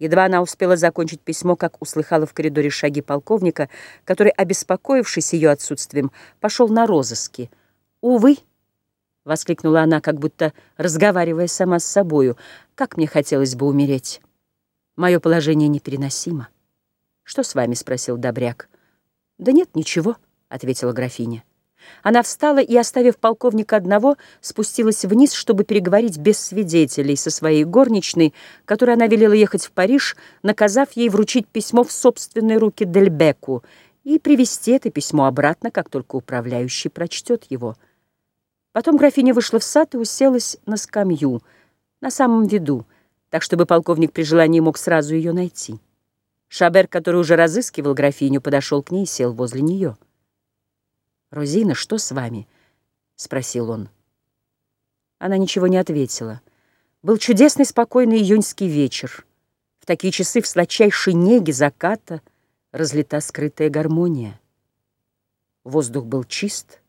Едва она успела закончить письмо, как услыхала в коридоре шаги полковника, который, обеспокоившись ее отсутствием, пошел на розыски. «Увы!» — воскликнула она, как будто разговаривая сама с собою. «Как мне хотелось бы умереть! Мое положение непереносимо!» «Что с вами?» — спросил Добряк. «Да нет, ничего», — ответила графиня. Она встала и, оставив полковника одного, спустилась вниз, чтобы переговорить без свидетелей со своей горничной, которой она велела ехать в Париж, наказав ей вручить письмо в собственные руки Дельбеку и привезти это письмо обратно, как только управляющий прочтет его. Потом графиня вышла в сад и уселась на скамью, на самом виду, так чтобы полковник при желании мог сразу ее найти. Шабер, который уже разыскивал графиню, подошел к ней и сел возле нее. «Розина, что с вами?» — спросил он. Она ничего не ответила. Был чудесный спокойный июньский вечер. В такие часы в сладчайшей неге заката разлита скрытая гармония. Воздух был чист.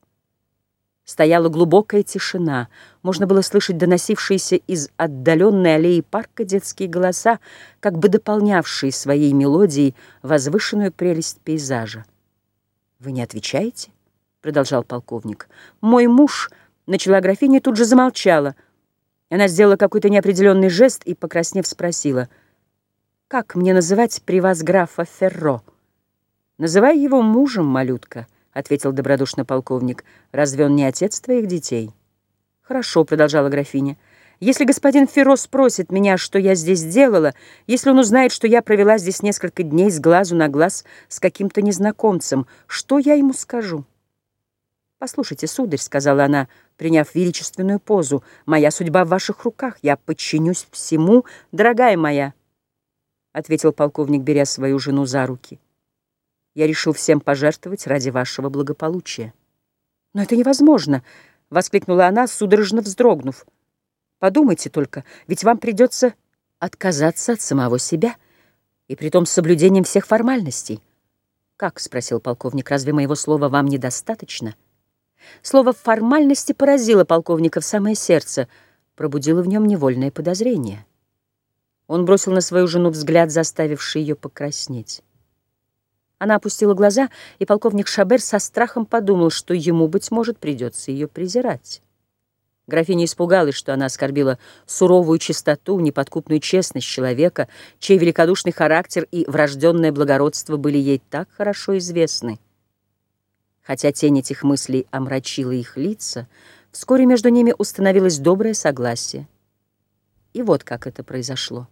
Стояла глубокая тишина. Можно было слышать доносившиеся из отдаленной аллеи парка детские голоса, как бы дополнявшие своей мелодией возвышенную прелесть пейзажа. «Вы не отвечаете?» — продолжал полковник. «Мой муж...» — начала графиня и тут же замолчала. Она сделала какой-то неопределенный жест и, покраснев, спросила. «Как мне называть при вас графа Ферро?» «Называй его мужем, малютка», — ответил добродушно полковник. «Разве он не отец твоих детей?» «Хорошо», — продолжала графиня. «Если господин Ферро спросит меня, что я здесь делала, если он узнает, что я провела здесь несколько дней с глазу на глаз с каким-то незнакомцем, что я ему скажу?» «Послушайте, сударь», — сказала она, приняв величественную позу, — «моя судьба в ваших руках, я подчинюсь всему, дорогая моя», — ответил полковник, беря свою жену за руки. «Я решил всем пожертвовать ради вашего благополучия». «Но это невозможно», — воскликнула она, судорожно вздрогнув. «Подумайте только, ведь вам придется отказаться от самого себя, и притом с соблюдением всех формальностей». «Как?» — спросил полковник. «Разве моего слова вам недостаточно?» Слово «формальности» поразило полковника в самое сердце, пробудило в нем невольное подозрение. Он бросил на свою жену взгляд, заставивший ее покраснеть. Она опустила глаза, и полковник Шабер со страхом подумал, что ему, быть может, придется ее презирать. Графиня испугалась, что она оскорбила суровую чистоту, неподкупную честность человека, чей великодушный характер и врожденное благородство были ей так хорошо известны. Хотя тень этих мыслей омрачила их лица, вскоре между ними установилось доброе согласие. И вот как это произошло.